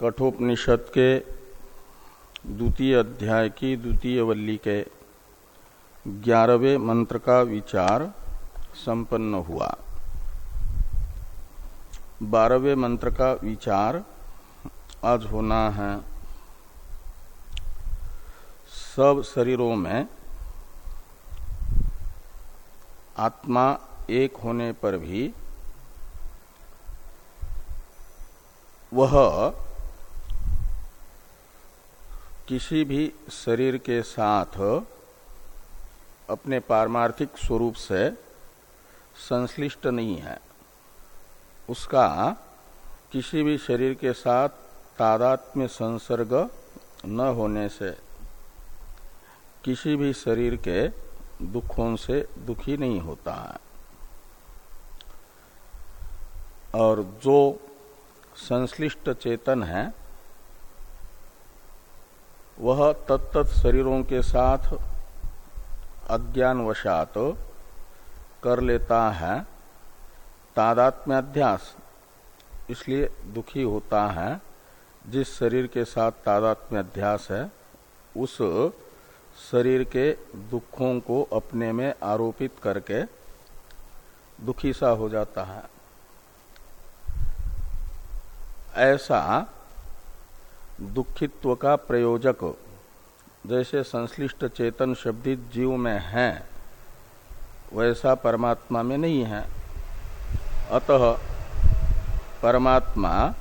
कठोपनिषद के द्वितीय अध्याय की द्वितीय वल्ली के ग्यारहवें मंत्र का विचार संपन्न हुआ। बारहवें मंत्र का विचार आज होना है। सब शरीरों में आत्मा एक होने पर भी वह किसी भी शरीर के साथ अपने पारमार्थिक स्वरूप से संश्लिष्ट नहीं है। उसका किसी भी शरीर के साथ तादात्म्य संसर्ग न होने से, किसी भी शरीर के दुखों से दुखी नहीं होता है। और जो संश्लिष्ट चेतन है वह तत्त शरीरों के साथ अज्ञानवशात कर लेता है, तादात्म्याध्यास, इसलिए दुखी होता है। जिस शरीर के साथ तादात्म्याध्यास है, उस शरीर के दुखों को अपने में आरोपित करके दुखी सा हो जाता है। ऐसा दुखित्व का प्रयोजक। जैसे संश्लिष्ट चेतन शब्दित जीव में है, वैसा परमात्मा में नहीं है। अतः परमात्मा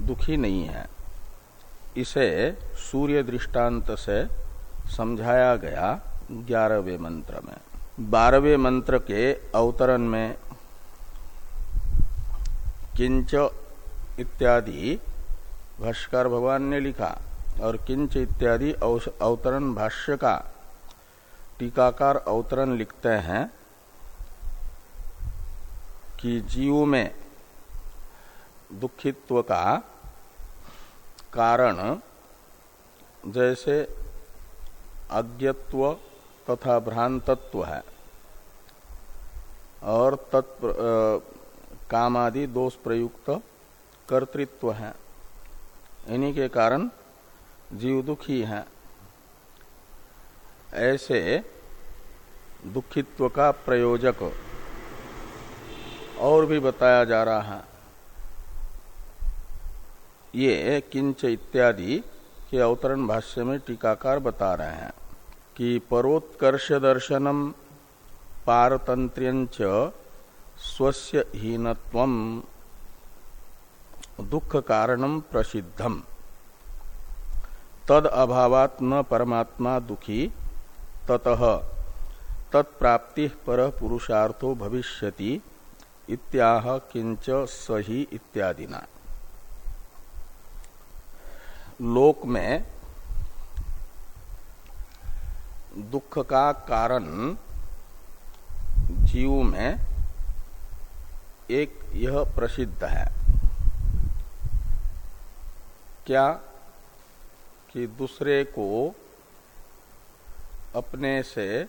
दुखी नहीं है। इसे सूर्य दृष्टांत से समझाया गया ग्यारहवें मंत्र में। बारहवें मंत्र के अवतरण में किंच इत्यादि। भाष्कर भगवान ने लिखा, और किंच इत्यादि अवतरण भाष्य का टीकाकार अवतरण लिखते हैं कि जीव में दुखित्व का कारण जैसे अज्ञत्व तथा भ्रांतत्व है, और तत्व कामादि दोष प्रयुक्त कर्तृत्व है। इन्हीं के कारण जीव दुखी है। ऐसे दुखित्व का प्रयोजक और भी बताया जा रहा है। ये किंच इत्यादि के अवतरण भाष्य में टीकाकार बता रहे हैं कि परोत्कर्ष दर्शनम पारतंत्र्यंच स्वस्य हीनत्वम। दुख कारणम प्रसिद्धम। तद अभावात न परमात्मा दुखी, ततः तत्प्राप्ति पर पुरुषार्थो भविष्यति, इत्याह किंच सही इत्यादिना। लोक में दुख का कारण जीव में एक यह प्रसिद्ध है। क्या कि दूसरे को अपने से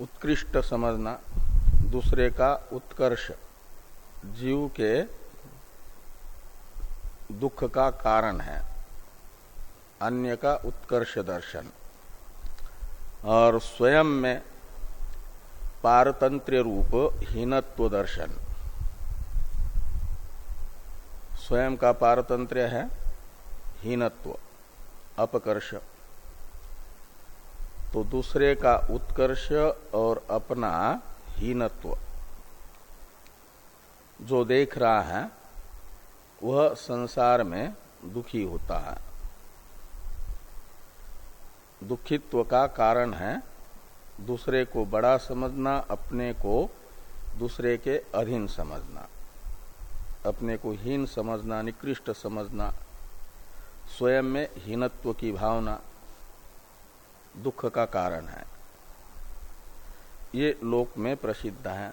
उत्कृष्ट समझना, दूसरे का उत्कर्ष, जीव के दुख का कारण है, अन्य का उत्कर्ष दर्शन। और स्वयं में पारतंत्र रूप हीनत्व दर्शन। स्वयं का पारतंत्र है, हीनत्व, अपकर्ष। तो दूसरे का उत्कर्ष और अपना हीनत्व। जो देख रहा है, वह संसार में दुखी होता है। दुखित्व का कारण है, दूसरे को बड़ा समझना, अपने को दूसरे के अधीन समझना। अपने को हीन समझना, निकृष्ट समझना, स्वयं में हीनत्व की भावना दुख का कारण है। ये लोक में प्रसिद्ध है।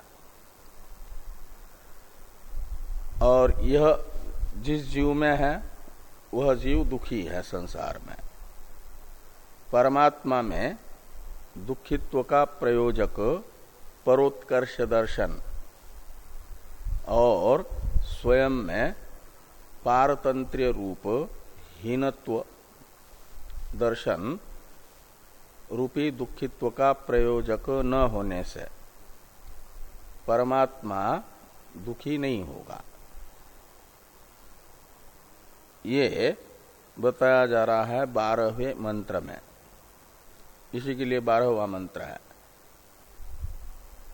और यह जिस जीव में है, वह जीव दुखी है संसार में। परमात्मा में दुखित्व का प्रयोजक परोत्कर्ष दर्शन और स्वयं में पारतंत्र्य रूप, हीनत्व, दर्शन, रूपी दुखित्व का प्रयोजक न होने से परमात्मा दुखी नहीं होगा। ये बताया जा रहा है बारहवें मंत्र में। इसी के लिए बारहवा मंत्र है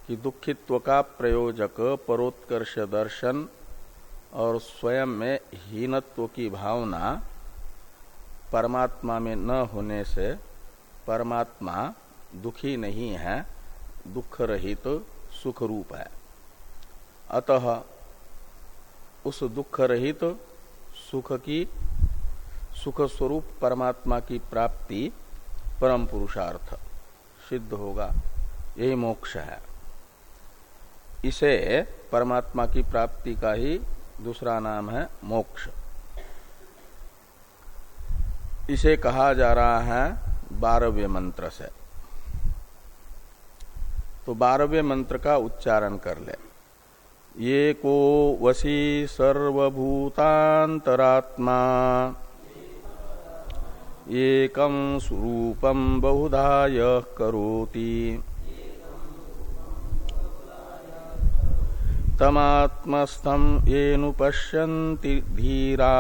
कि दुखित्व का प्रयोजक परोत्कर्ष दर्शन और स्वयं में हीनत्व की भावना परमात्मा में न होने से परमात्मा दुखी नहीं है दुख रहित तो सुख रूप है। अतः उस दुख रहित तो सुख की सुख स्वरूप परमात्मा की प्राप्ति परम पुरुषार्थ सिद्ध होगा। यही मोक्ष है। इसे परमात्मा की प्राप्ति का ही दूसरा नाम है मोक्ष। इसे कहा जा रहा है बारहवें मंत्र से। तो बारहवें मंत्र का उच्चारण कर ले। ये को वसी सर्वभूतांतरात्मा। एकम स्वरूपम बहुधा यह करोति। तमात्मस्थम येनु पश्यन्ति धीरा।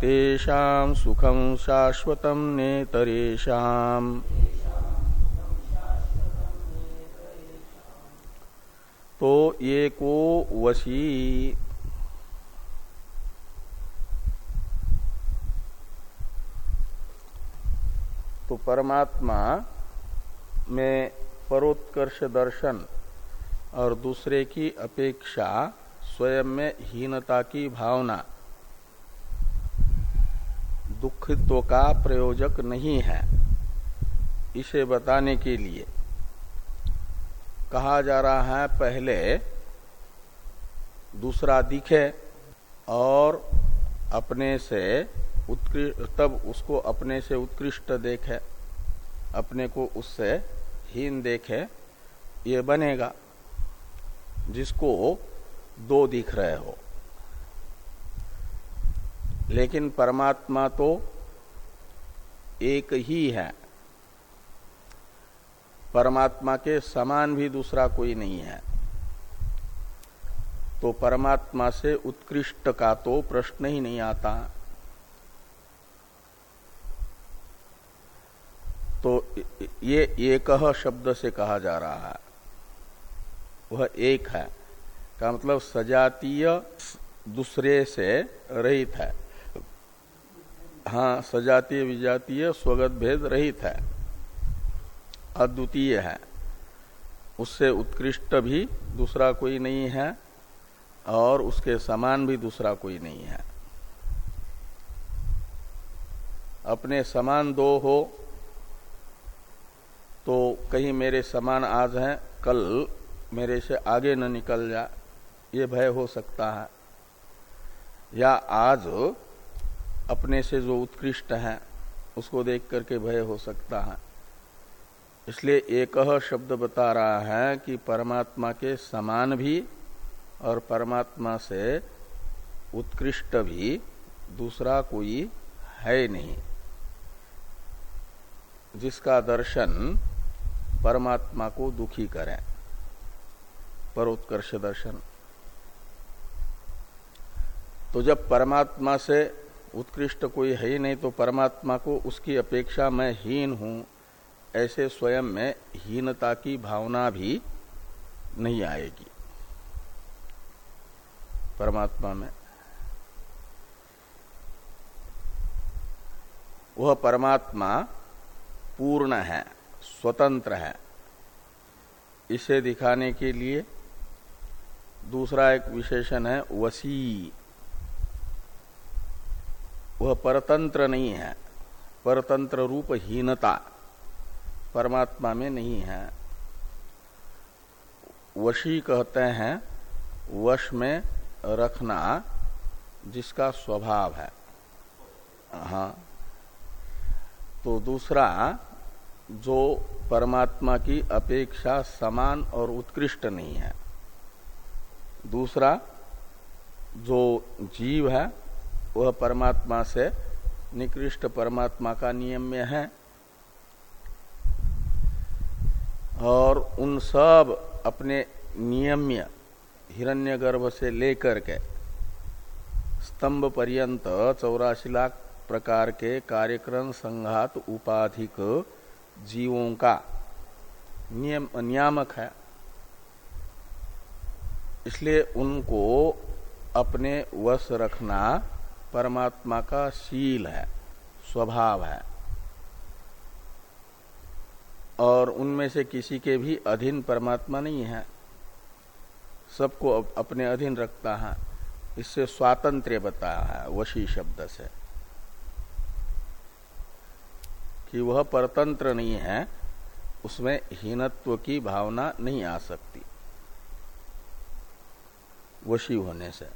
तेषां सुखम शाश्वतम नेतरेषाम्। तो ये को वशी। तो परमात्मा में परोत्कर्ष दर्शन और दूसरे की अपेक्षा स्वयं में हीनता की भावना। दुखित्व का प्रयोजक नहीं है इसे बताने के लिए। कहा जा रहा है, पहले दूसरा दिखे और अपने से उत्कृष्ट, तब उसको अपने से उत्कृष्ट देखे अपने को उससे हीन देखे, ये बनेगा, जिसको दो दिख रहे हो। लेकिन परमात्मा तो एक ही है। परमात्मा के समान भी दूसरा कोई नहीं है। तो परमात्मा से उत्कृष्ट का तो प्रश्न ही नहीं आता तो ये एक शब्द से कहा जा रहा है। वह एक है। का मतलब सजातीय दूसरे से रहित है। हाँ सजातीय, विजातीय, स्वगत भेद रहित है। अद्वितीय है। उससे उत्कृष्ट भी दूसरा कोई नहीं है और उसके समान भी दूसरा कोई नहीं है। अपने समान दो हो तो कहीं मेरे समान आज हैं, कल मेरे से आगे न निकल जा, ये भय हो सकता है। या आज अपने से जो उत्कृष्ट है, उसको देख करके भय हो सकता है। इसलिए एक शब्द बता रहा है कि परमात्मा के समान भी और परमात्मा से उत्कृष्ट भी दूसरा कोई है नहीं। जिसका दर्शन परमात्मा को दुखी करें। परोत्कर्ष दर्शन। तो जब परमात्मा से उत्कृष्ट कोई है ही नहीं तो परमात्मा को उसकी अपेक्षा मैं हीन हूँ। ऐसे स्वयं में हीनता की भावना भी नहीं आएगी। परमात्मा में। वह परमात्मा पूर्ण है। स्वतंत्र है। इसे दिखाने के लिए दूसरा एक विशेषण है, वसी। वह परतंत्र नहीं है, परतंत्र रूप हीनता। परमात्मा में नहीं है। वशी कहते हैं, वश में रखना जिसका स्वभाव है। हाँ। तो दूसरा जो परमात्मा की अपेक्षा समान और उत्कृष्ट नहीं है। दूसरा, जो जीव है, वह परमात्मा से निकृष्ट परमात्मा का नियम्य है। और उन सब अपने नियम्य हिरण्यगर्भ से लेकर के स्तंभ पर्यंत चौरासी लाख प्रकार के कार्यक्रम, संघात, उपाधिक जीवों का नियम, नियामक है। इसलिए उनको अपने वश रखना परमात्मा का शील है, स्वभाव है। और उनमें से किसी के भी अधीन परमात्मा नहीं है। सबको अपने अधीन रखता है। इससे स्वातंत्र्य बताया है, वशी शब्द से। कि वह परतंत्र नहीं है, उसमें हीनत्व की भावना नहीं आ सकती। वशी होने से।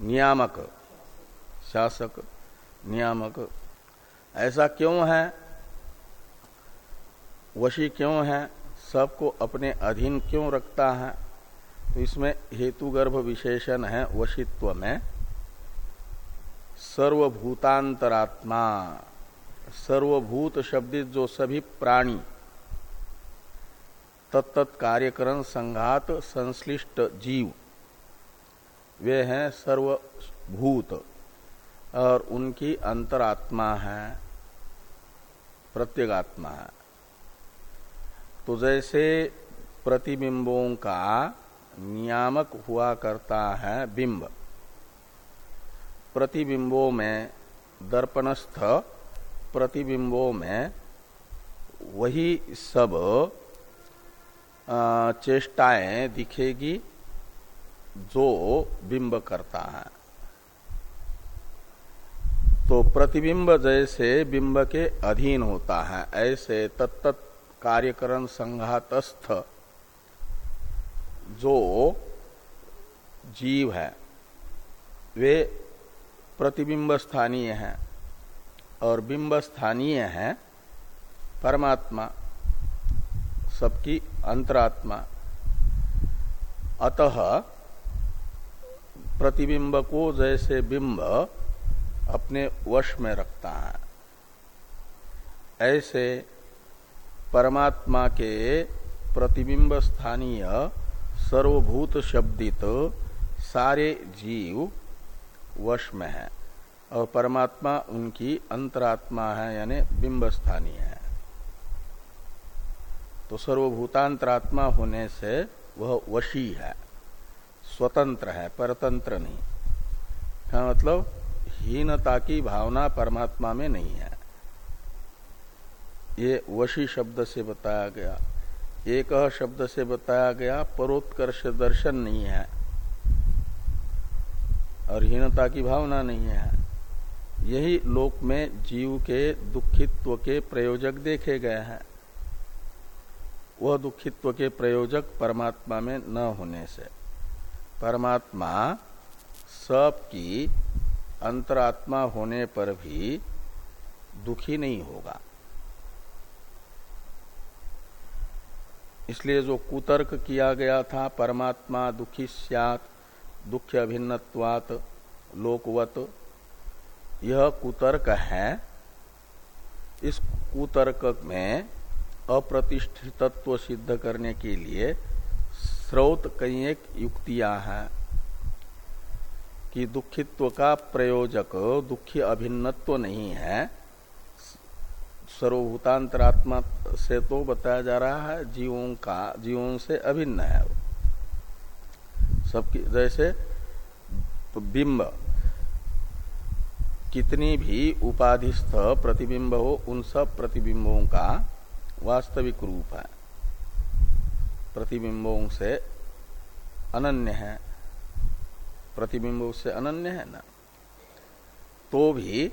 नियामक, शासक, नियामक, ऐसा क्यों है? वशी क्यों है? सबको अपने अधीन क्यों रखता है? तो इसमें हेतुगर्भ विशेषण है वशित्व में। सर्वभूतांतरात्मा। सर्वभूत शब्दित जो सभी प्राणी तत्त कार्यकरण संघात संश्लिष्ट जीव, वे हैं सर्वभूत और उनकी अंतरात्मा है, प्रत्येगात्मा है। तो जैसे प्रतिबिंबों का नियामक हुआ करता है बिंब प्रतिबिंबों में, दर्पणस्थ प्रतिबिंबों में, वही सब चेष्टाएँ दिखेगी जो बिंब करता है। तो प्रतिबिंब जैसे बिंब के अधीन होता है, ऐसे तत्त कार्यकरण संघातस्थ जो जीव है, वे प्रतिबिंब स्थानीय है। और बिंब स्थानीय है परमात्मा, सबकी अंतरात्मा। अतः प्रतिबिंब को जैसे बिंब अपने वश में रखता है, ऐसे परमात्मा के प्रतिबिंब स्थानीय सर्वभूत शब्दित सारे जीव वश में है और परमात्मा उनकी अंतरात्मा है, यानी बिंब स्थानीय है। तो सर्वभूतांतरात्मा होने से वह वशी है, स्वतंत्र है, परतंत्र नहीं। का मतलब? हीनता की भावना परमात्मा में नहीं है। ये वशी शब्द से बताया गया, एक शब्द से बताया गया, परोत्कर्ष दर्शन नहीं है। और हीनता की भावना नहीं है। यही लोक में जीव के दुखित्व के प्रयोजक देखे गए हैं। वह दुखित्व के प्रयोजक परमात्मा में न होने से। परमात्मा सबकी अंतरात्मा होने पर भी दुखी नहीं होगा। इसलिए जो कुतर्क किया गया था, परमात्मा दुखी सियात दुख अभिन्नवात लोकवत। यह कुतर्क है। इस कुतर्क में अप्रतिष्ठितत्व सिद्ध करने के लिए स्रोत कई एक युक्तियाँ हैं कि दुखित्व का प्रयोजक, दुखी अभिन्नत्व नहीं है। सर्वभूतांतरात्मा से तो बताया जा रहा है, जीवों का, जीवों से अभिन्न है सबकी, जैसे बिंब, कितनी भी उपाधिस्थ प्रतिबिंब हो, उन सब प्रतिबिंबों का वास्तविक रूप है। प्रतिबिंबों से अनन्य है। प्रतिबिंबों से अनन्य है ना? तो भी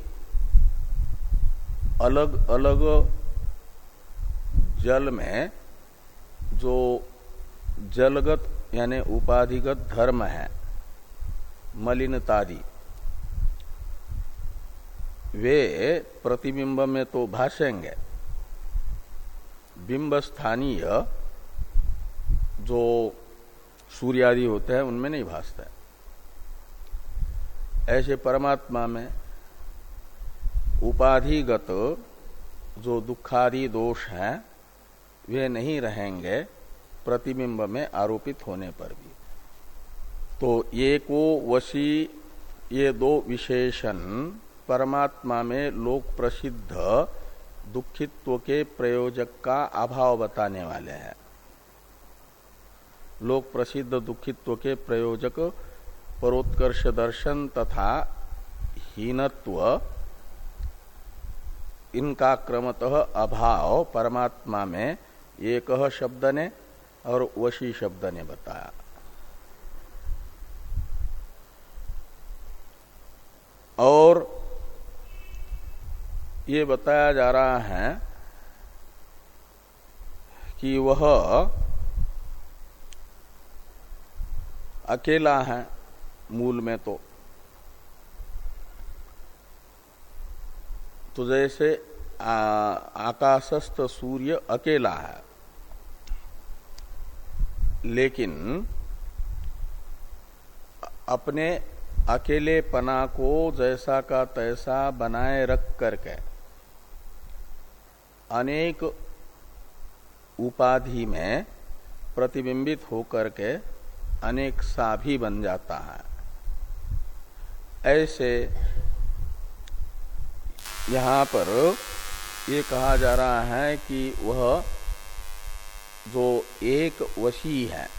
अलग अलग जल में जो जलगत यानी उपाधिगत धर्म है, मलिनतादि। वे प्रतिबिंब में तो भाषेंगे। बिंब स्थानीय जो सूर्यादि होते हैं, उनमें नहीं भासता। ऐसे परमात्मा में उपाधिगत जो दुखादि दोष हैं, वे नहीं रहेंगे। प्रतिबिंब में आरोपित होने पर भी। तो ये को वशी ये दो विशेषण परमात्मा में लोक प्रसिद्ध दुखित्व के प्रयोजक का अभाव बताने वाले हैं। लोक प्रसिद्ध दुखित्व के प्रयोजक परोत्कर्ष दर्शन तथा हीनत्व, इनका क्रमतः अभाव परमात्मा में एक शब्द ने और वशी शब्द ने बताया। और ये बताया जा रहा है कि वह अकेला है मूल में तो। तो जैसे आकाशस्थ सूर्य अकेला है। लेकिन अपने अकेले पना को जैसा का तैसा बनाए रख करके अनेक उपाधि में प्रतिबिंबित होकर के अनेक सा भी बन जाता है। ऐसे यहाँ पर ये कहा जा रहा है कि वह जो एक वशी है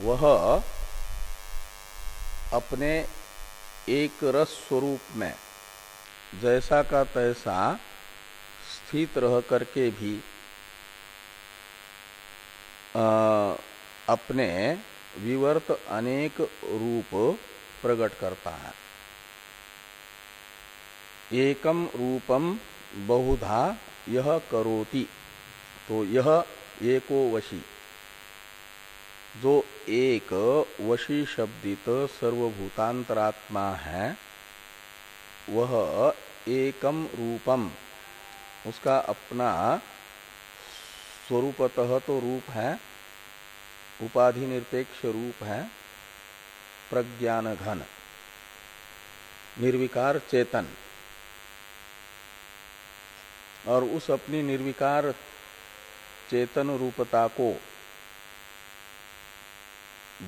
वह अपने एक रस स्वरूप में जैसा का तैसा स्थित रह करके भी आ, अपने विवर्त अनेक रूप प्रकट करता है। एकम रूपम बहुधा यह करोति तो यह एको वशी। जो एक वशी शब्दित सर्वभूतांतरात्मा है, वह एकम रूपम, उसका अपना स्वरूपतः तो रूप है, उपाधि निरपेक्ष रूप है प्रज्ञान घन निर्विकार चेतन। और उस अपनी निर्विकार चेतन रूपता को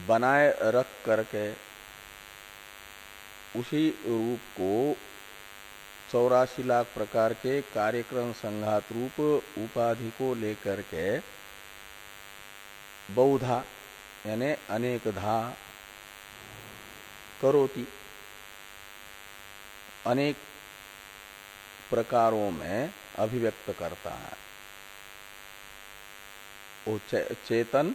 बनाए रख करके उसी रूप को चौरासी लाख प्रकार के कार्यक्रम संघात रूप उपाधि को लेकर के बहुधा यानी अनेक धा करोती। अनेक प्रकारों में अभिव्यक्त करता है। वो चेतन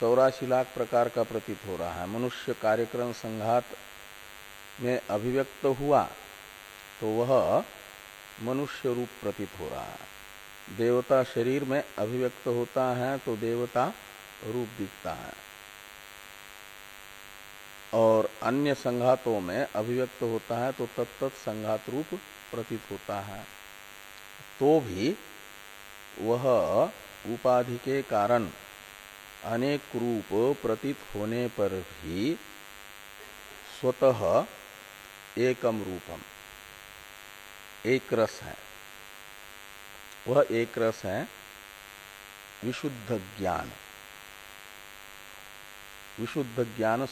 चौरासी लाख प्रकार का प्रतीत हो रहा है। मनुष्य कार्यक्रम संघात में अभिव्यक्त हुआ तो वह मनुष्य रूप प्रतीत हो रहा है। देवता शरीर में अभिव्यक्त होता है तो देवता रूप दिखता है। और अन्य संघातों में अभिव्यक्त होता है तो तत्त संघात रूप प्रतीत होता है। तो भी वह उपाधि के कारण अनेक रूप प्रतीत होने पर भी स्वतः एकम रूपम। एक रस है। वह एक रस है विशुद्ध ज्ञान। विशुद्ध ज्ञान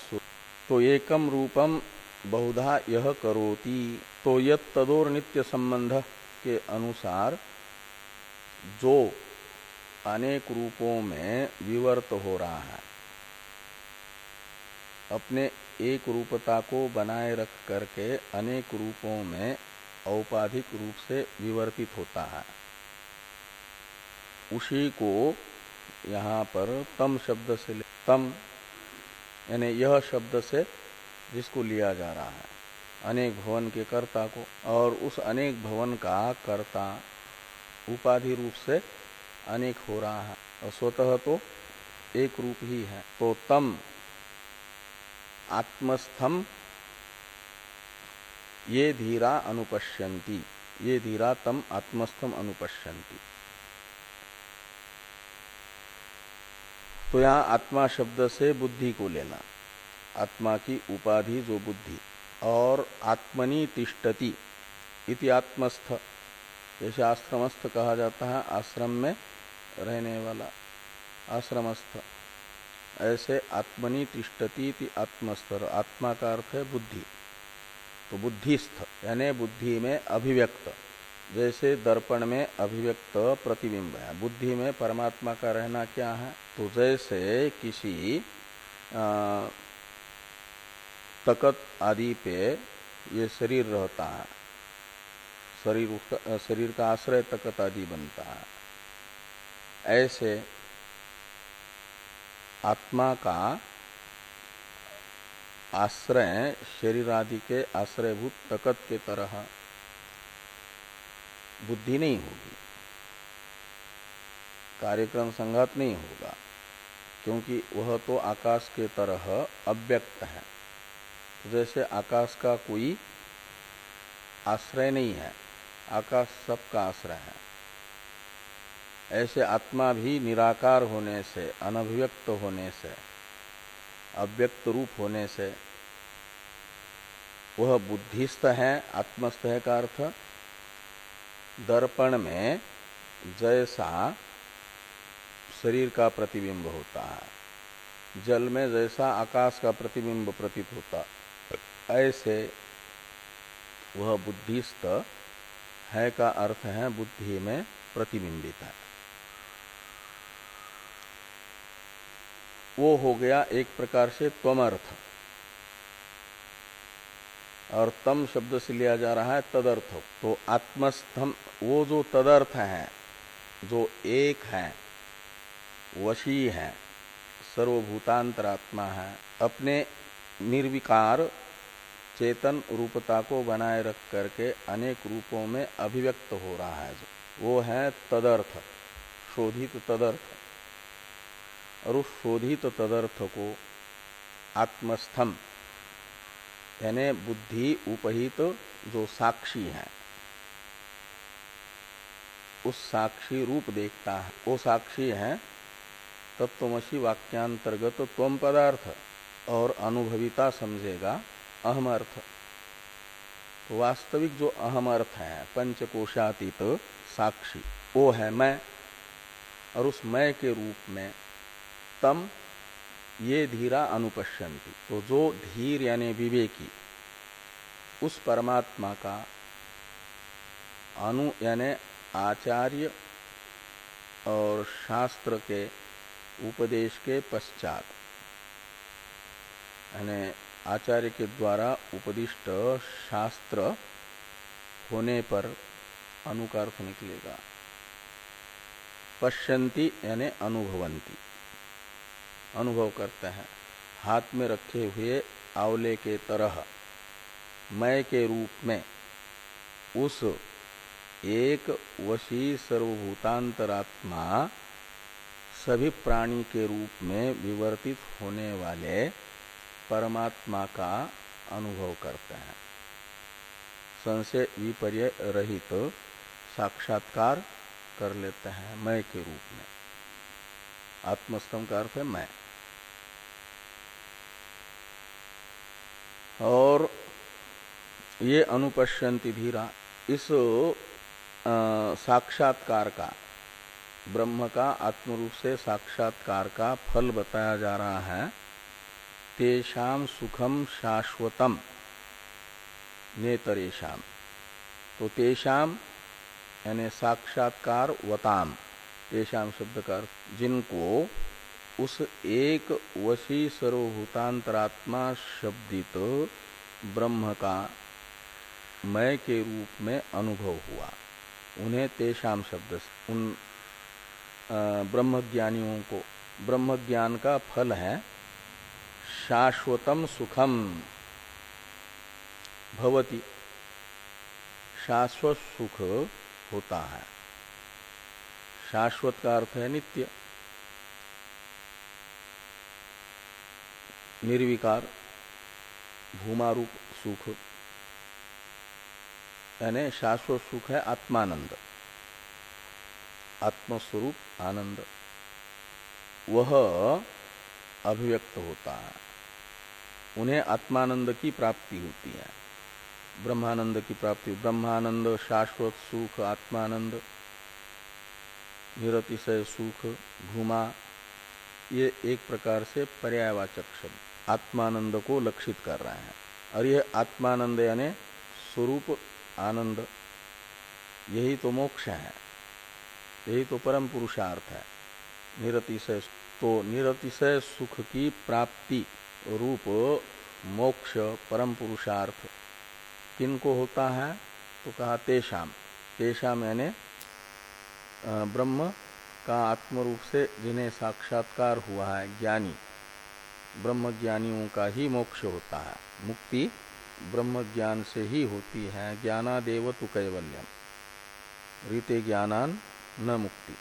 तो एकम रूपम बहुधा यह करोति। तो यद तदोर नित्य संबंध के अनुसार जो अनेक रूपों में विवर्त हो रहा है। अपने एक रूपता को बनाए रख करके अनेक रूपों में औपाधिक रूप से विवर्तित होता है। उसी को यहाँ पर तम शब्द से तम, यानी यह शब्द से जिसको लिया जा रहा है। अनेक भवन के कर्ता को और उस अनेक भवन का कर्ता उपाधि रूप से अनेक हो रहा है और स्वतः तो एक रूप ही है। तो तम, आत्मस्थम, ये धीरा अनुपश्यंती ये धीरा तम, आत्मस्थम अनुपश्यंती तो यहाँ आत्मा शब्द से बुद्धि को लेना। आत्मा की उपाधि जो बुद्धि। और आत्मनि तिष्ठति इति आत्मस्थ। जैसे आश्रमस्थ कहा जाता है, आश्रम में रहने वाला आश्रमस्थ। ऐसे आत्मनि तिष्ठती आत्मस्तर। आत्मा का अर्थ है बुद्धि। तो बुद्धिस्थ, यानी बुद्धि में अभिव्यक्त। जैसे दर्पण में अभिव्यक्त प्रतिबिंब है। बुद्धि में परमात्मा का रहना क्या है? तो जैसे किसी तकत आदि पे ये शरीर रहता है। शरीर शरीर का आश्रय तकत आदि बनता है। ऐसे आत्मा का आश्रय, शरीर आदि के आश्रयभूत तकत के तरह बुद्धि नहीं होगी। कार्यक्रम संघात नहीं होगा, क्योंकि वह तो आकाश के तरह अव्यक्त है। जैसे आकाश का कोई आश्रय नहीं है, आकाश सबका आश्रय है। ऐसे आत्मा भी निराकार होने से, अनभिव्यक्त होने से, अव्यक्त रूप होने से, वह बुद्धिस्त है, आत्मस्थ है का अर्थ? दर्पण में जैसा शरीर का प्रतिबिंब होता है, जल में जैसा आकाश का प्रतिबिंब प्रतीत होता, ऐसे वह बुद्धिस्त है का अर्थ है, बुद्धि में प्रतिबिंबित है। वो हो गया एक प्रकार से त्वमर्थ। और तम शब्द से लिया जा रहा है तदर्थ। तो आत्मस्थम, वो जो तदर्थ है, जो एक है, वशी है, सर्वभूतांतरात्मा है, अपने निर्विकार चेतन रूपता को बनाए रख करके अनेक रूपों में अभिव्यक्त हो रहा है जो। वो है तदर्थ, शोधित तदर्थ। और उस शोधित तदर्थ को आत्मस्थम, यानी बुद्धि उपहित जो साक्षी है, उस साक्षी रूप देखता है, वो साक्षी है तत्वमसी वाक्यांतर्गत त्वम पदार्थ, और अनुभविता समझेगा अहम अर्थ तो वास्तविक जो अहम अर्थ है, पंचकोशातीत साक्षी, वो है मैं, और उस मैं के रूप में तम, ये धीरा अनुपश्यंती तो जो धीर यानी विवेकी, उस परमात्मा का अनु यानी आचार्य और शास्त्र के उपदेश के पश्चात, यानी आचार्य के द्वारा उपदिष्ट शास्त्र होने पर अनुकार्थ निकलेगा। पश्यंती यानी अनुभवंती अनुभव करते हैं। हाथ में रखे हुए आंवले के तरह, मय के रूप में, उस एक वशी सर्वभूतांतरात्मा सभी प्राणी के रूप में विवर्तित होने वाले परमात्मा का अनुभव करते हैं। संशय विपर्य रहित तो साक्षात्कार कर लेते हैं मय के रूप में। आत्मस्तम का अर्थ है मैं और ये अनुपश्यंति धीरा, इस साक्षात्कार का, ब्रह्म का आत्मरूप से साक्षात्कार का फल बताया जा रहा है। तेषाम सुखम शाश्वतम नेतरेशम तो तेषाम यानी साक्षात्कार वताम तेषाम शब्द का जिनको उस एक वशी सर्वभूतांतरात्मा शब्दित ब्रह्म का मय के रूप में अनुभव हुआ। उन्हें तेषाम शब्द उन ब्रह्म ज्ञानियों को ब्रह्म ज्ञान का फल है। शाश्वतम सुखम भवती। शाश्वत सुख होता है। शाश्वत का अर्थ है नित्य। निर्विकार, भूमारूप सुख। यानी शाश्वत सुख है आत्मानंद। आत्मस्वरूप आनंद। वह अभिव्यक्त होता है। उन्हें आत्मानंद की प्राप्ति होती है। ब्रह्मानंद की प्राप्ति। ब्रह्मानंद शाश्वत सुख, आत्मानंद। निरतिशय सुख घुमा ये एक प्रकार से पर्यायवाचक शब्द। आत्मानंद को लक्षित कर रहे हैं। और यह आत्मानंद यानी स्वरूप आनंद, यही तो मोक्ष है, यही तो परम पुरुषार्थ है। निरतिशय तो निरतिशय सुख की प्राप्ति रूप मोक्ष परम पुरुषार्थ। किनको होता है? तो कहा तेषाम। तेषाम यानी ब्रह्म का आत्म रूप से जिन्हें साक्षात्कार हुआ है, ज्ञानी। ब्रह्म ज्ञानियों का ही मोक्ष होता है। मुक्ति ब्रह्म ज्ञान से ही होती है। ज्ञानादेव तु कैवल्यम। रीते ज्ञानान न मुक्ति।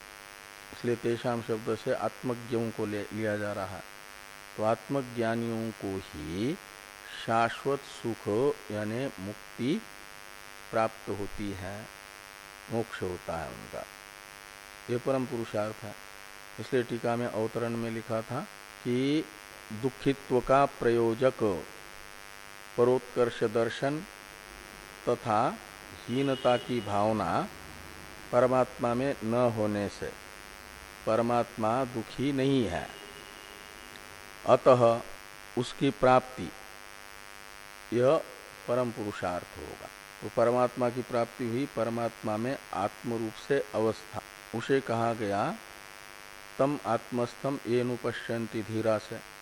इसलिए तेषाम शब्द से आत्मज्ञों को ले, लिया जा रहा है। तो आत्मज्ञानियों को ही शाश्वत सुख यानी मुक्ति प्राप्त होती है। मोक्ष होता है उनका। ये परम पुरुषार्थ है। इसलिए टीका में अवतरण में लिखा था कि दुखित्व का प्रयोजक परोत्कर्ष दर्शन तथा हीनता की भावना परमात्मा में न होने से। परमात्मा दुखी नहीं है। अतः उसकी प्राप्ति, यह परम पुरुषार्थ होगा। तो परमात्मा की प्राप्ति हुई, परमात्मा में आत्म रूप से अवस्था। उसे कहा गया, तम आत्मस्थम ये पश्यंती धीरा से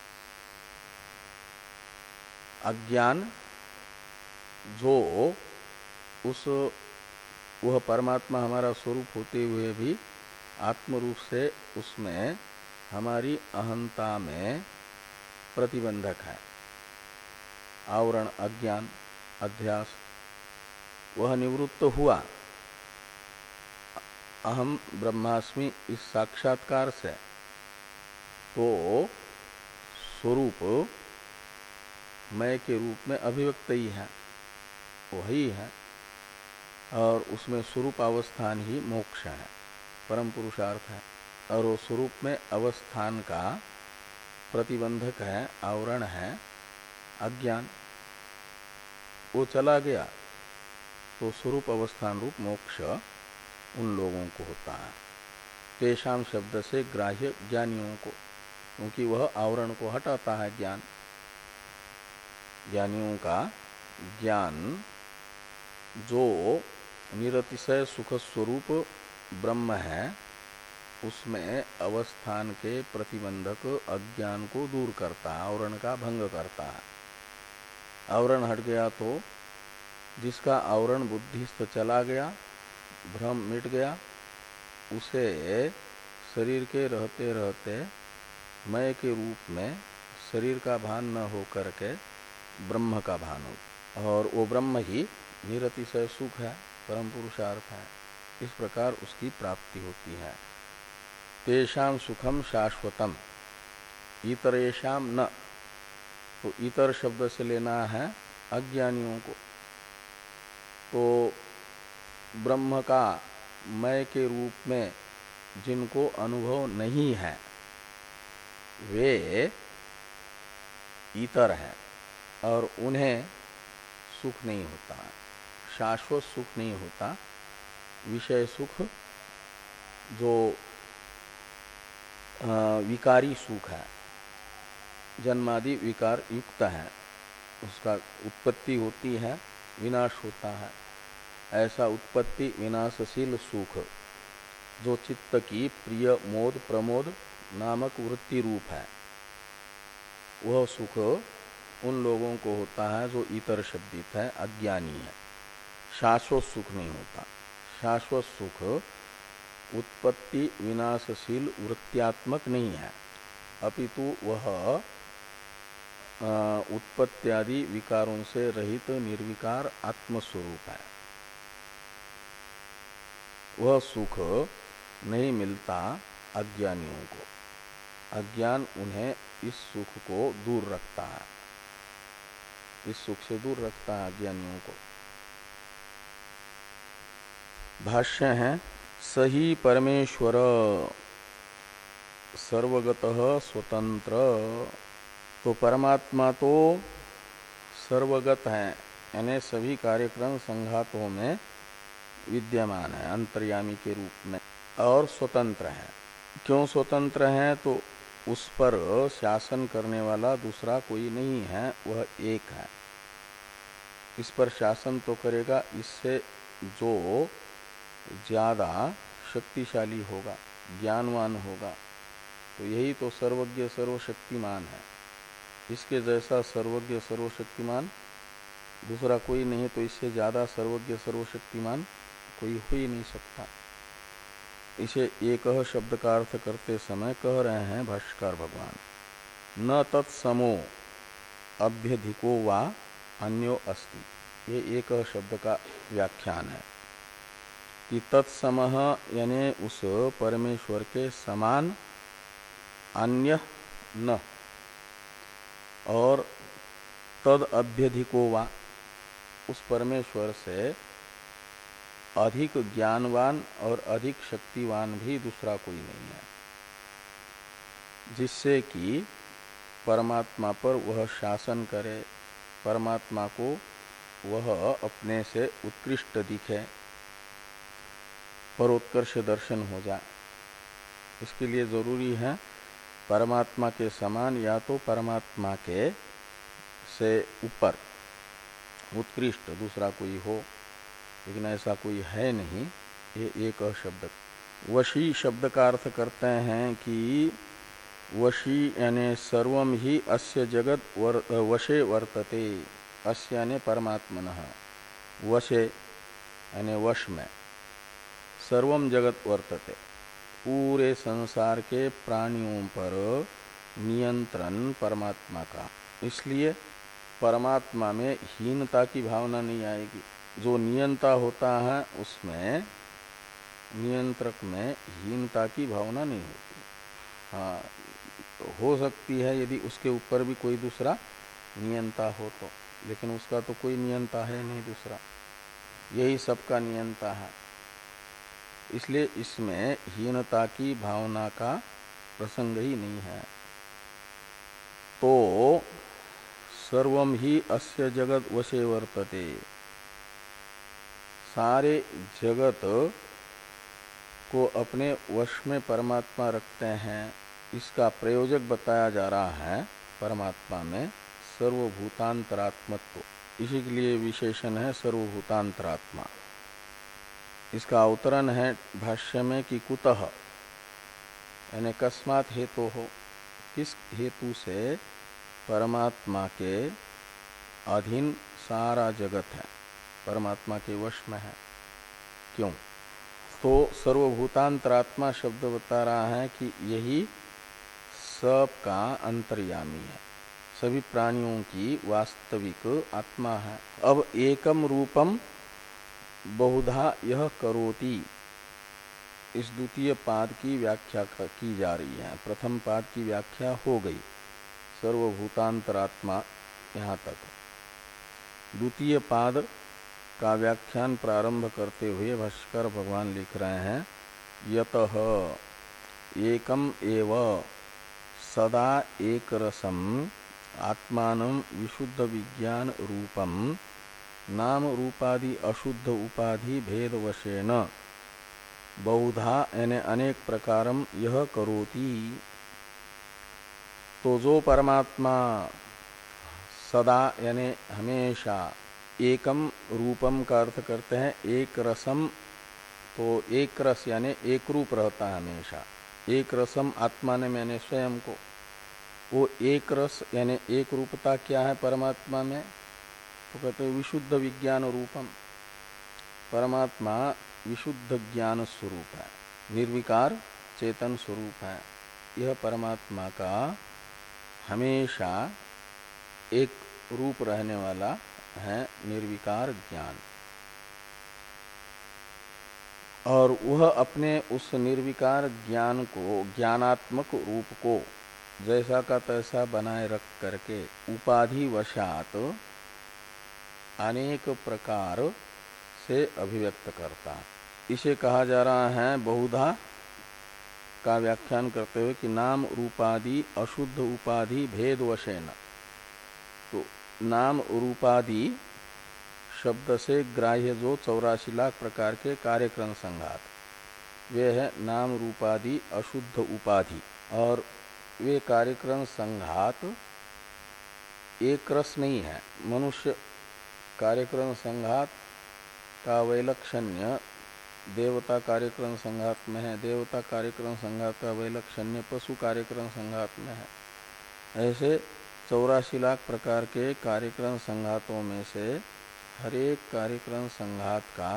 अज्ञान जो उस, वह परमात्मा हमारा स्वरूप होते हुए भी आत्म रूप से उसमें हमारी अहंता में प्रतिबंधक है। आवरण, अज्ञान, अध्यास, वह निवृत्त हुआ। अहम ब्रह्मास्मि इस साक्षात्कार से। तो स्वरूप मय के रूप में अभिव्यक्त ही है। वही है। और उसमें स्वरूप अवस्थान ही मोक्ष है। परम पुरुषार्थ है। और वो स्वरूप में अवस्थान का प्रतिबंधक है, आवरण है, अज्ञान। वो चला गया तो स्वरूप अवस्थान रूप मोक्ष उन लोगों को होता है। तेषाम शब्द से ग्राह्य ज्ञानियों को, क्योंकि वह आवरण को हटाता है ज्ञान। ज्ञानियों का ज्ञान जो निरतिशय सुख स्वरूप ब्रह्म है, उसमें अवस्थान के प्रतिबंधक अज्ञान को दूर करता है, आवरण का भंग करता है। आवरण हट गया तो जिसका आवरण बुद्धिस्त चला गया, भ्रम मिट गया, उसे शरीर के रहते रहते मय के रूप में शरीर का भान न हो करके ब्रह्म का भान और वो ब्रह्म ही निरतिशय सुख है, परम पुरुषार्थ है। इस प्रकार उसकी प्राप्ति होती है। तेषाम सुखम शाश्वतम। इतरेशम न। तो इतर शब्द से लेना है अज्ञानियों को। तो ब्रह्म का मय के रूप में जिनको अनुभव नहीं है, वे इतर हैं। और उन्हें सुख नहीं होता, शाश्वत सुख नहीं होता, विषय सुख जो विकारी सुख है, जन्मादि विकार युक्त है, उसका उत्पत्ति होती है, विनाश होता है, ऐसा उत्पत्ति विनाशशील सुख, जो चित्त की प्रिय मोद प्रमोद नामक वृत्ति रूप है, वह सुख उन लोगों को होता है जो इतर शब्दित है, अज्ञानी है। शाश्वत सुख नहीं होता। शाश्वत सुख उत्पत्ति, विनाशशील, वृत्त्यात्मक नहीं है। अपितु वह उत्पत्त्यादि विकारों से रहित निर्विकार आत्मस्वरूप है। वह सुख नहीं मिलता अज्ञानियों को। अज्ञान उन्हें इस सुख को दूर रखता है। इस सुख से दूर रखता है अज्ञानियों को। भाष्य है, सही परमेश्वर, सर्वगत स्वतंत्र। तो परमात्मा तो सर्वगत है, यानी सभी कार्यक्रम संघातों में विद्यमान है, अंतर्यामी के रूप में, और स्वतंत्र है। क्यों स्वतंत्र है? तो उस पर शासन करने वाला दूसरा कोई नहीं है, वह एक है। इस पर शासन तो करेगा, इससे जो ज़्यादा शक्तिशाली होगा, ज्ञानवान होगा तो यही तो सर्वज्ञ सर्वशक्तिमान है। इसके जैसा सर्वज्ञ सर्वशक्तिमान दूसरा कोई नहीं तो इससे ज़्यादा सर्वज्ञ सर्वशक्तिमान कोई हो ही नहीं सकता। इसे एक शब्द का अर्थ करते समय कह रहे हैं भाष्कर भगवान। न तत्समो अभ्यधिको वा अन्यो अस्ति। ये एक शब्द का व्याख्यान है कि तत्सम यानी उस परमेश्वर के समान अन्य न। और तद अभ्यधिको वा उस परमेश्वर से अधिक ज्ञानवान और अधिक शक्तिवान भी दूसरा कोई नहीं है। जिससे कि परमात्मा पर वह शासन करे, परमात्मा को वह अपने से उत्कृष्ट दिखे, परोत्कर्ष दर्शन हो जाए। इसके लिए ज़रूरी है परमात्मा के समान या तो परमात्मा के से ऊपर, उत्कृष्ट, दूसरा कोई हो। लेकिन ऐसा कोई है नहीं ये एक शब्द वशी शब्द का अर्थ करते हैं कि वशी यानी सर्वम ही अस्य जगत वर, वशे वर्तते अस्य यानी परमात्मन वशे यानी वश में सर्वम जगत वर्तते। पूरे संसार के प्राणियों पर नियंत्रण परमात्मा का। इसलिए परमात्मा में हीनता की भावना नहीं आएगी। जो नियंता होता है, उसमें नियंत्रक में हीनता की भावना नहीं होती। हाँ तो हो सकती है यदि उसके ऊपर भी कोई दूसरा नियंता हो तो लेकिन उसका तो कोई नियंता है नहीं दूसरा। यही सबका नियंता है। इसलिए इसमें हीनता की भावना का प्रसंग ही नहीं है। तो सर्वम ही अस्य जगत वशे वर्तते। सारे जगत को अपने वश में परमात्मा रखते हैं, इसका प्रयोजक बताया जा रहा है परमात्मा में सर्वभूतांतरात्मत्व। इसी के लिए विशेषण है सर्वभूतांतरात्मा। इसका अवतरण है भाष्य में कि कुतः, यानी कस्मात हेतु हो किस हेतु से परमात्मा के अधीन सारा जगत है। परमात्मा के वश में है। क्यों? तो सर्वभूतांतरात्मा शब्द बता रहा है कि यही सब का अंतर्यामी है। सभी प्राणियों की वास्तविक आत्मा है। अब एकम रूपम बहुधा यह करोति। इस द्वितीय पाद की व्याख्या की जा रही है। प्रथम पाद की व्याख्या हो गई। सर्वभूतांतरात्मा यहाँ तक। द्वितीय पाद का व्याख्यान प्रारंभ करते हुए भाष्कर भगवान लिख रहे हैं, यत एकम एव सदा एक रसम आत्मान विशुद्ध विज्ञान रूपम नाम रूपादि अशुद्ध उपाधि भेद वशेन बहुधा यानी अनेक प्रकारम यह करोती। तो जो परमात्मा सदा यानी हमेशा एकम रूपम का अर्थ करते हैं एक रसम तो एक रस यानी एक रूप रहता है हमेशा। एक रसम आत्मा ने मैंने स्वयं को। वो एक रस यानी एक रूपता क्या है परमात्मा में? तो कहते हैं विशुद्ध विज्ञान रूपम। परमात्मा विशुद्ध ज्ञान स्वरूप है। निर्विकार चेतन स्वरूप है। यह परमात्मा का हमेशा एक रूप रहने वाला है निर्विकार ज्ञान। और वह अपने उस निर्विकार ज्ञान को, ज्ञानात्मक रूप को जैसा का तैसा बनाए रख करके उपाधि वशात अनेक प्रकार से अभिव्यक्त करता। इसे कहा जा रहा है बहुधा का व्याख्यान करते हुए कि नाम रूपादि, अशुद्ध उपाधि भेद वशेन तो नाम रूपादि शब्द से ग्राह्य जो चौरासी लाख प्रकार के कार्यक्रम संघात। वे है नाम रूपादि अशुद्ध उपाधि और वे कार्यक्रम संघात एक रस नहीं है। मनुष्य कार्यक्रम संघात का वैलक्षण्य देवता कार्यक्रम संघात में है। देवता कार्यक्रम संघात का वैलक्षण्य पशु कार्यक्रम संघात में है। ऐसे चौरासी लाख प्रकार के कार्यक्रम संघातों में से हरेक कार्यक्रम संघात का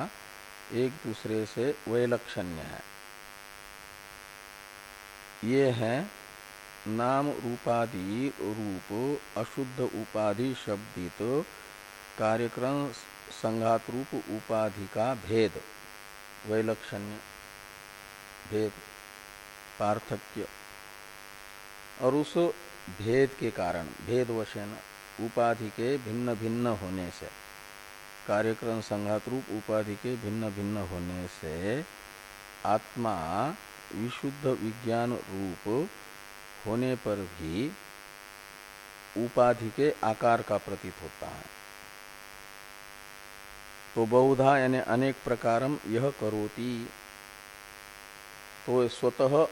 एक दूसरे से वैलक्षण्य है। ये है नाम रूपादि रूप, अशुद्ध उपाधि शब्दित कार्यक्रम संघात रूप उपाधि का भेद, वैलक्षण्य भेद, पार्थक्य। और उस भेद के कारण भेद वशन उपाधि के भिन्न भिन्न होने से, कार्यक्रम संघात रूप उपाधि के भिन्न भिन्न होने से आत्मा विशुद्ध विज्ञान रूप होने पर भी उपाधि के आकार का प्रतीत होता है। तो बहुधा यानी अनेक प्रकारम यह करोती। तो स्वतः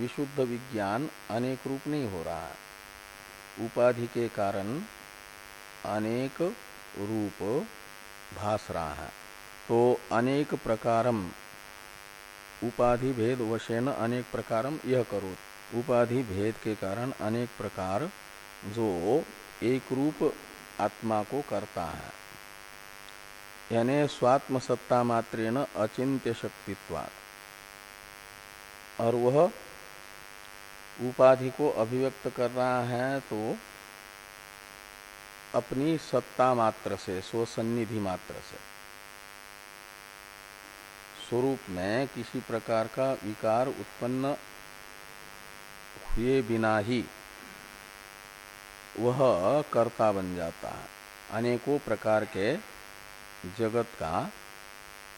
विशुद्ध विज्ञान अनेक रूप नहीं हो रहा है। उपाधि के कारण अनेक रूप भास रहा है तो अनेक प्रकारम उपाधि भेद वशेन अनेक प्रकारम यह करो। उपाधि भेद के कारण अनेक प्रकार जो एक रूप आत्मा को करता है। यानी स्वात्म सत्ता मात्रेण अचिंत्य शक्तित्वात्। और वह उपाधि को अभिव्यक्त कर रहा है तो अपनी सत्ता मात्र से स्वसन्निधि मात्र से। स्वरूप में किसी प्रकार का विकार उत्पन्न हुए बिना ही वह कर्ता बन जाता है। अनेकों प्रकार के जगत का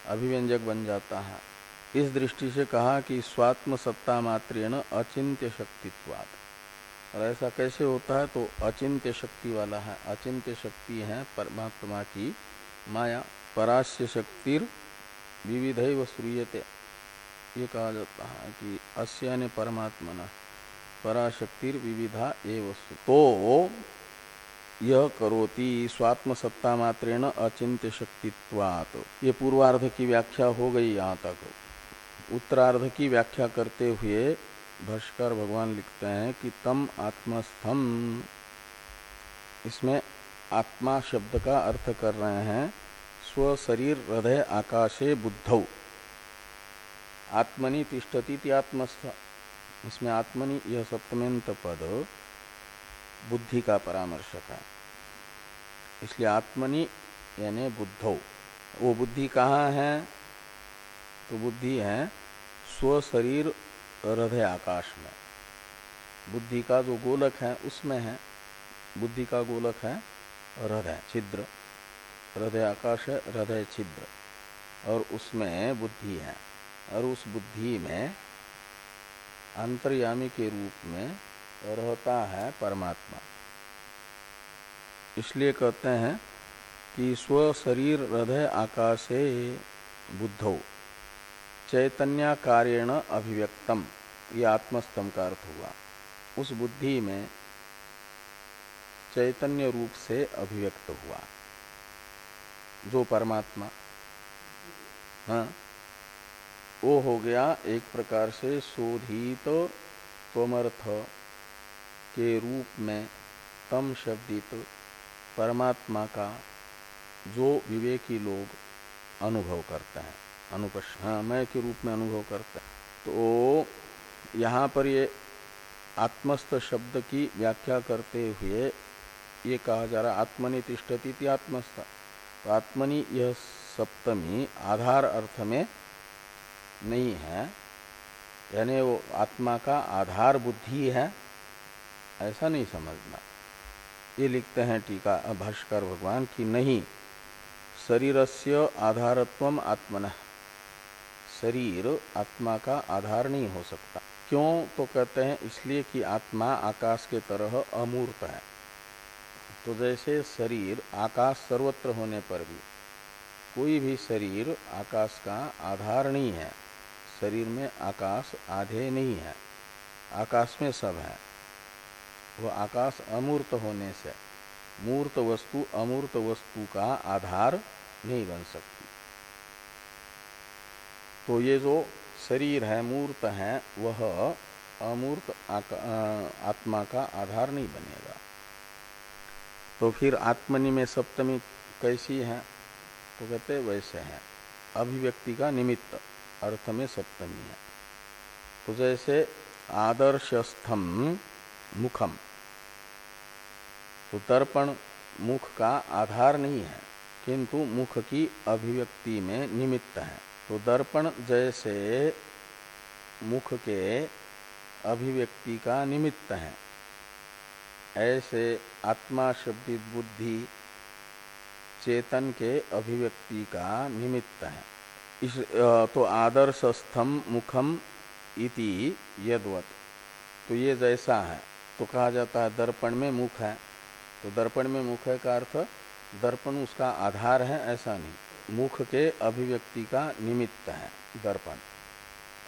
अभिव्यंजक बन जाता है। इस दृष्टि से कहा कि स्वात्म सत्ता मात्रेण अचिंत्य शक्तित्वात् और ऐसा कैसे होता है? तो अचिंत्य शक्ति वाला है। अचिंत्य शक्ति है परमात्मा की माया। परास्य शक्तिर विविध व श्रूयते। ये कहा जाता है कि अस्य ने परमात्मा पराशक्तिर विविधा एव तो यह करोति स्वात्म सत्ता मात्रेण अचिंत्य शक्तित्वात ये पूर्वार्ध की व्याख्या हो गई यहाँ तक। उत्तरार्ध की व्याख्या करते हुए भाष्कर भगवान लिखते हैं कि तम आत्मस्थम। इसमें आत्मा शब्द का अर्थ कर रहे हैं, स्व शरीर हृदय आकाशे बुद्धौ। आत्मनि तिष्ठती आत्मस्थ। इसमें आत्मनि यह सप्तमेंत पद, बुद्धि का परामर्शक है। इसलिए आत्मनि यानी बुद्धौ। वो बुद्धि कहाँ है? तो बुद्धि है स्व शरीर हृदय आकाश में। बुद्धि का जो गोलक है, उसमें है। बुद्धि का गोलक है हृदय, छिद्र। हृदय आकाश है, हृदय छिद्र। और उसमें बुद्धि है। और उस बुद्धि में अंतर्यामी के रूप में रहता है परमात्मा। इसलिए कहते हैं कि स्व शरीर हृदय आकाशे बुद्धौ। चैतन्य कार्यण अभिव्यक्तम। ये आत्मस्तम का अर्थ हुआ। उस बुद्धि में चैतन्य रूप से अभिव्यक्त हुआ। जो परमात्मा हाँ वो हो गया एक प्रकार से शोधित तमर्थ के रूप में तम शब्दित परमात्मा का जो विवेकी लोग अनुभव करते हैं। अनुपश हाँ मैं के रूप में अनुभव करता है। तो यहाँ पर ये आत्मस्थ शब्द की व्याख्या करते हुए ये कहा जा रहा आत्मनि तिष्ठती आत्मस्थ। तो आत्मनि यह सप्तमी आधार अर्थ में नहीं है, यानी वो आत्मा का आधार बुद्धि है, ऐसा नहीं समझना। ये लिखते हैं टीका भाष्कर भगवान की नहीं, शरीरस्य आधारत्व आत्मन। शरीर आत्मा का आधार नहीं हो सकता। क्यों? तो कहते हैं, इसलिए कि आत्मा आकाश के तरह अमूर्त है। तो जैसे शरीर आकाश सर्वत्र होने पर भी, कोई भी शरीर आकाश का आधार नहीं है। शरीर में आकाश आधे नहीं है। आकाश में सब है। वह आकाश अमूर्त होने से मूर्त वस्तु अमूर्त वस्तु का आधार नहीं बन सकती। तो ये जो शरीर है, मूर्त है, वह अमूर्त आत्मा का आधार नहीं बनेगा। तो फिर आत्मनि में सप्तमी कैसी है? तो कहते वैसे है। अभिव्यक्ति का निमित्त अर्थ में सप्तमी है। तो जैसे आदर्शस्थम मुखम तो दर्पण मुख का आधार नहीं है, किंतु मुख की अभिव्यक्ति में निमित्त है। तो दर्पण जैसे मुख के अभिव्यक्ति का निमित्त है। ऐसे आत्मा शब्दित बुद्धि चेतन के अभिव्यक्ति का निमित्त है। इस तो आदर्शस्थम मुखम इति यदवत। तो ये जैसा है तो कहा जाता है दर्पण में मुख है। तो दर्पण में मुख है का अर्थ, दर्पण उसका आधार है, ऐसा नहीं। मुख के अभिव्यक्ति का निमित्त है, दर्पण।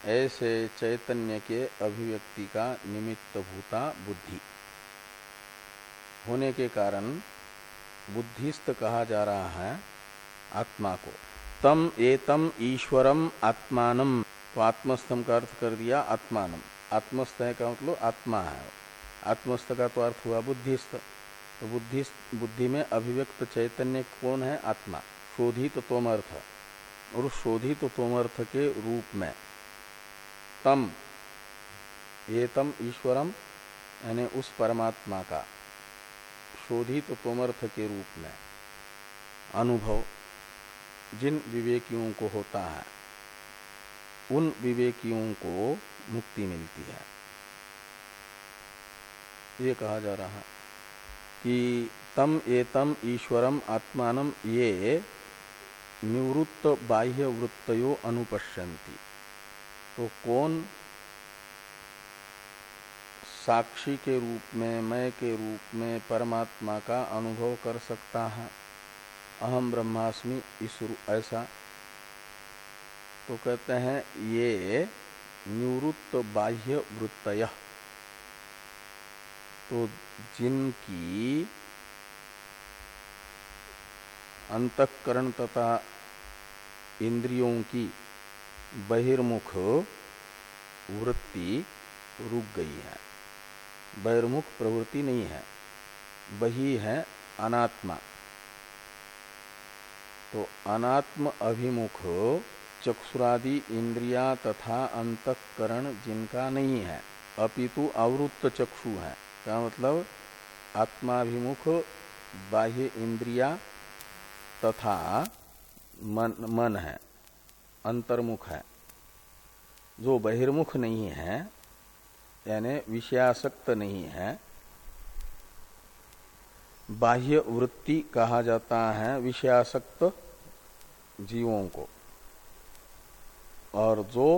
ऐसे चैतन्य के अभिव्यक्ति का निमित्त भूता बुद्धि। होने के कारण बुद्धिस्त कहा जा रहा है आत्मा को। तम एतम ईश्वरम आत्मानम। तो आत्मस्थम का अर्थ कर दिया आत्मानम। आत्मस्थ है का मतलब आत्मा है। आत्मस्थ का तो अर्थ हुआ बुद्धिस्त। तो बुद्धि बुद्धि में अभिव्यक्त चैतन्य कौन है? आत्मा। शोधित तोमर्थ और शोधित तोमर्थ के रूप में, तम ये तम ईश्वरम, यानी उस परमात्मा का शोधित तोमर्थ के रूप में, अनुभव, जिन विवेकियों को होता है, उन विवेकियों को मुक्ति मिलती है। ये कहा जा रहा है कि तम, एतम, ईश्वरम आत्मान ये निवृत्त बाह्य वृत्तयो अनुपश्यंती तो कौन साक्षी के रूप में, मैं के रूप में परमात्मा का अनुभव कर सकता है? अहम ब्रह्मास्मि इस ऐसा? तो कहते हैं, ये निवृत्त बाह्य वृत्तय तो जिनकी अंतकरण तथा इंद्रियों की बहिर्मुख वृत्ति रुक गई है। बहिर्मुख प्रवृत्ति नहीं है, बही है अनात्मा। तो अनात्म अभिमुख, चक्षुरादि इंद्रिया तथा अंतकरण जिनका नहीं है, अपितु अवृत्त चक्षु है। क्या मतलब? आत्माभिमुख, बाह्य इंद्रिया तथा मन, मन है अंतर्मुख है। जो बहिर्मुख नहीं है यानी विषयासक्त नहीं है बाह्य वृत्ति कहा जाता है विषयासक्त जीवों को। और जो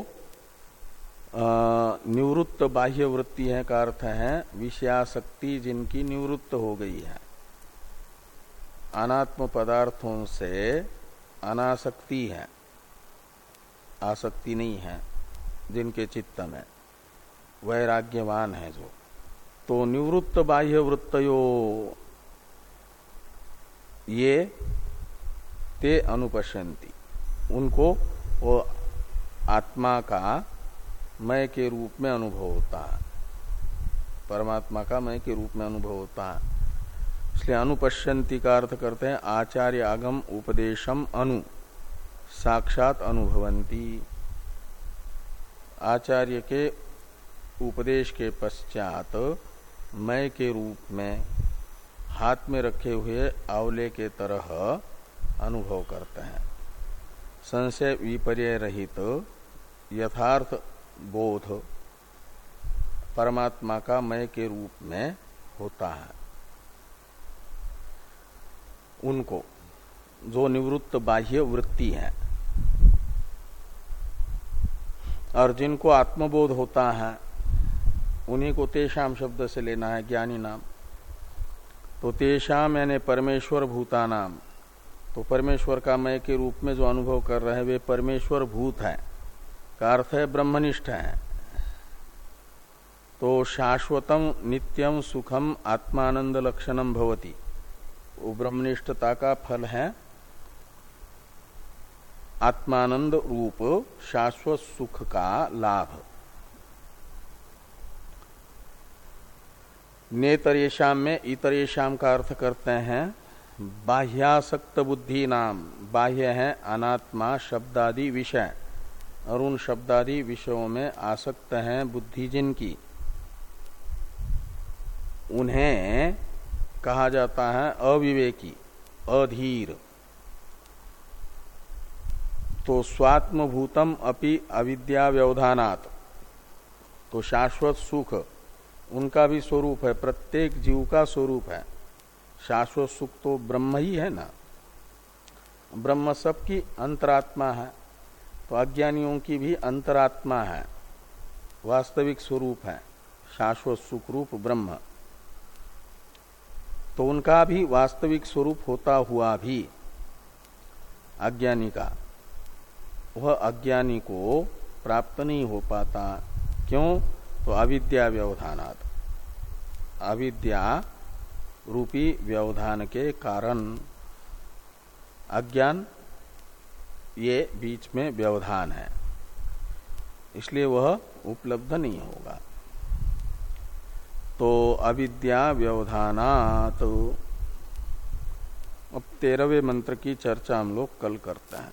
निवृत्त बाह्य वृत्ति है का अर्थ है विषयाशक्ति जिनकी निवृत्त हो गई है। अनात्म पदार्थों से अनासक्ति है। आसक्ति नहीं है जिनके चित्त में। वैराग्यवान है जो। तो निवृत्त बाह्य वृत्तयो, ये ते अनुपशंति उनको वो आत्मा का मय के रूप में अनुभव होता है। परमात्मा का मय के रूप में अनुभव होता है। इसलिए अनुपश्यंती का अर्थ करते हैं, आचार्य आगम उपदेशम अनु, साक्षात अनुभवंती। आचार्य के उपदेश के पश्चात मय के रूप में हाथ में रखे हुए आंवले के तरह अनुभव करते हैं। संशय विपर्य रहित तो यथार्थ बोध परमात्मा का मय के रूप में होता है। उनको, जो निवृत्त बाह्य वृत्ति है। और जिनको आत्मबोध होता है, उन्हीं को तेषाम शब्द से लेना है ज्ञानी नाम। तो तेषाम यानी परमेश्वर भूता नाम। तो परमेश्वर का मय के रूप में जो अनुभव कर रहे हैं, वे परमेश्वर भूत है। का अर्थ है ब्रह्मनिष्ठ है। तो शाश्वतम नित्यम सुखम आत्मानंद लक्षणम भवती। ब्रह्मनिष्ठता का फल है। आत्मानंद रूप, शाश्वत सुख का लाभ। नेतरेशम में इतरेशम का अर्थ करते हैं, बाह्यासक्त बुद्धि नाम। बाह्य है अनात्मा, शब्दादि विषय। उन शब्दादि विषयों में आसक्त हैं बुद्धि जिनकी। उन्हें कहा जाता है अविवेकी, अधीर। तो स्वात्मभूतम अपि अविद्या व्यवधानात तो शाश्वत सुख, उनका भी स्वरूप है, प्रत्येक जीव का स्वरूप है। शाश्वत सुख तो ब्रह्म ही है ना? ब्रह्म सबकी अंतरात्मा है तो अज्ञानियों की भी अंतरात्मा है, वास्तविक स्वरूप है, शाश्वत सुख रूप ब्रह्म। तो उनका भी वास्तविक स्वरूप होता हुआ भी। अज्ञानी का। वह अज्ञानी को प्राप्त नहीं हो पाता। क्यों? तो अविद्या व्यवधानात। अविद्या रूपी व्यवधान के कारण अज्ञान ये बीच में व्यवधान है। इसलिए वह उपलब्ध नहीं होगा। तो अविद्या व्यवधानात अब तेरहवें मंत्र की चर्चा हम लोग कल करते हैं।